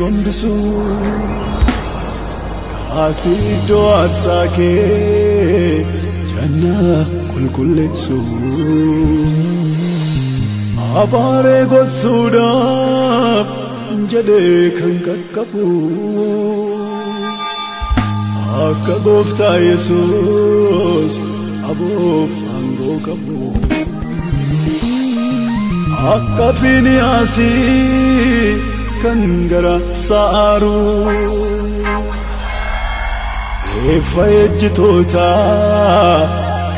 Gombisu kaasii iddoo aarsaa kee jannaa qulqulleessu abaaree gossuudhaaf jedhee kan qaqqabu akka gooftaa yesus aboof aangoo qabu. Akka fiiniyaasii kan gara sa'aaru eeffa ejjitoota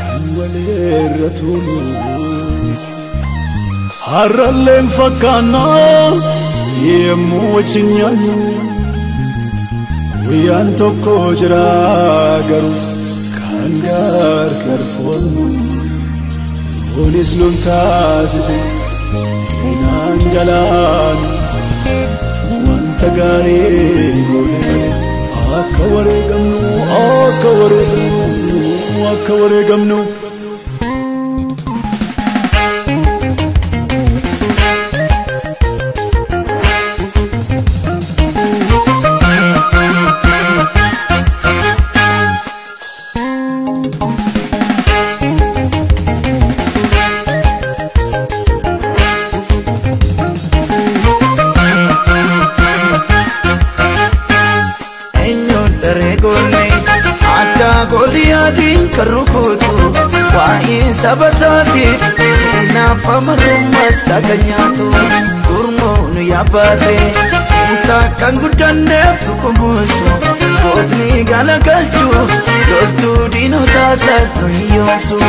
kan waleerra tuulu harralleen fakkaannaa yemmuu wajjin nyaannu guyyaan tokko jira garuu kan gargar foonnu kunis nun taasise. Seenaan jalaan wanta gaarii goone akka wareegamnu akka wareegamnu akka wareegamnu. Kan rukutu waa'ee saba isaatiif naafama rummasaa kan nyaatu gurmuun yaabbaate isaa kan guddanneef kubuusu gootni galagalchu loltuu diinotaa isaa hiyyoomsu.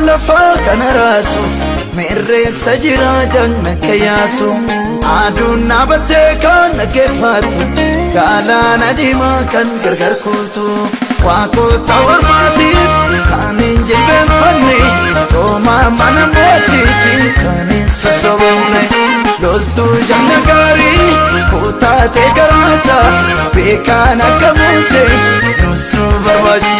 Waaqaaf lafa kana raasuuf mirreessa jira janna kayyaasu aduun dhaabattee kan dhaggeeffatu galaana diimaa kan gargar kuutu. Waaqota ormaatiif kan hin jilbeenfanne coomaa mana mootiitiin kan hin sossobamne loltuu janna gaarii kutaatee garaasa beekaan akka muuse nus nu barbaachisa.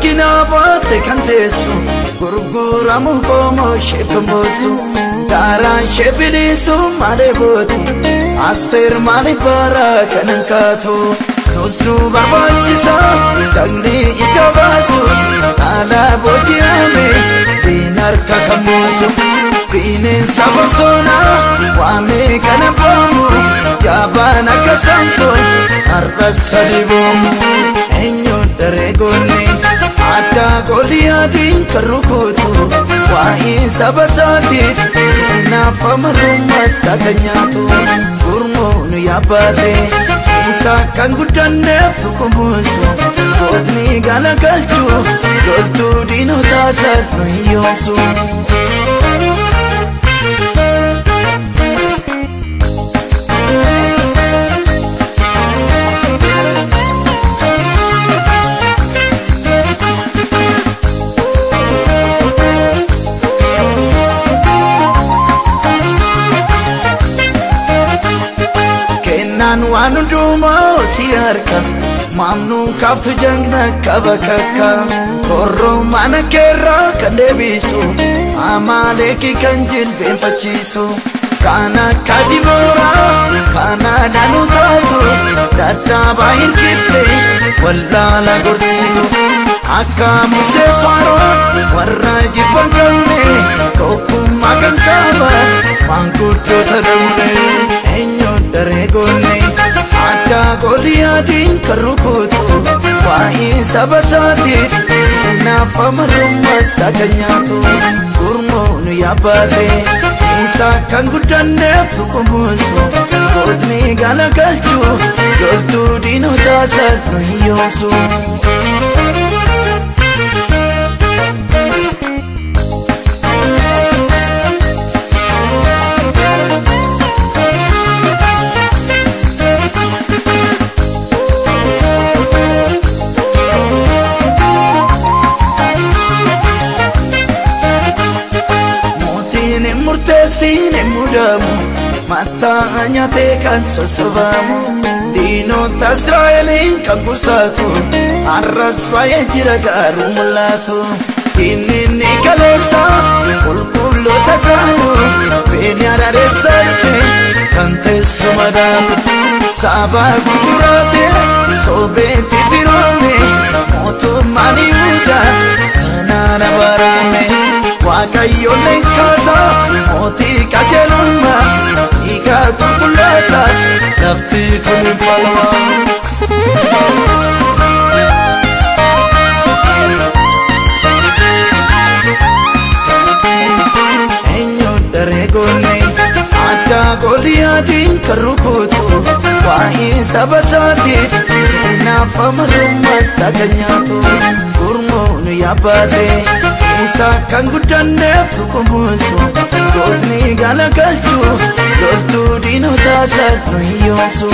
Rakkina baate kan teessu gurguramu qomoo isheef kan boossu daaraan ishee bilisu maalee bootu asteer maali bara kan hin kaatu nus nu barbaachisa jagni ija baasu haala booji'ame biin harka kan buusu bineensa bosonaa waamee kana boomu jaabaan akka saamsoon har'a sadi boomu eenyuun daree goonee addaa Goliyaadiin kan rukutu waa'ee saba isaatiif naafama rummasaa kan nyaatu gurmuun yaabbaate isaa kan guddanneef kubuusu gootni galagalchu loltuu diinotaa isaa hiyyoomsu. Kennaan waan hundumaa si harka maamnuu kaaftu jangna qaba kakka korroo mana keerraa kan deebisu amaaleekii kan jilbeenfachiisu kan akka dibooraa kana naanu taatu dadhaabaa hirkifte wallaala gorsitu. Akka musee faroo warra jibban qabne tokkummaa kan qaba maanguddoota dhabne eenyuun daree goone addaa Goliyaadiin kan rukutu waa'ee saba isaatiif naafama rummasaa kan nyaatu gurmuun yaabbaate isa kan guddanneef dhukkumuusu gootni galagalchu loltuu diinotaa sadhu hiyyoomsu. Mootiin murteessin hin mudamu Mattaa nyaatee kan sossobamu Diinota Israa'eliin kan gusaatu Har'as baay'ee jira garuu mul'atu. Inni ni kaleessa qulqulloota kaanu Beeni arareessa dhufe kan teessuma dhaabu Saba gurguraate soobeetti firoome Mootummaan Yihudaa kanaan abarame Waaqayyoon leenkaasa mootii qajeelummaa dhiigaa qulqullootaaf lafti kun hin falmaa. Kan rukutu waa'ee saba isaatiif hinaafa marrummaa isaa kan nyaatu gurmuun yaabbaate isa kan guddanneef dhukkumuusu gootni galagalchu loltuu diinotaa sadhu hiyyoomsu.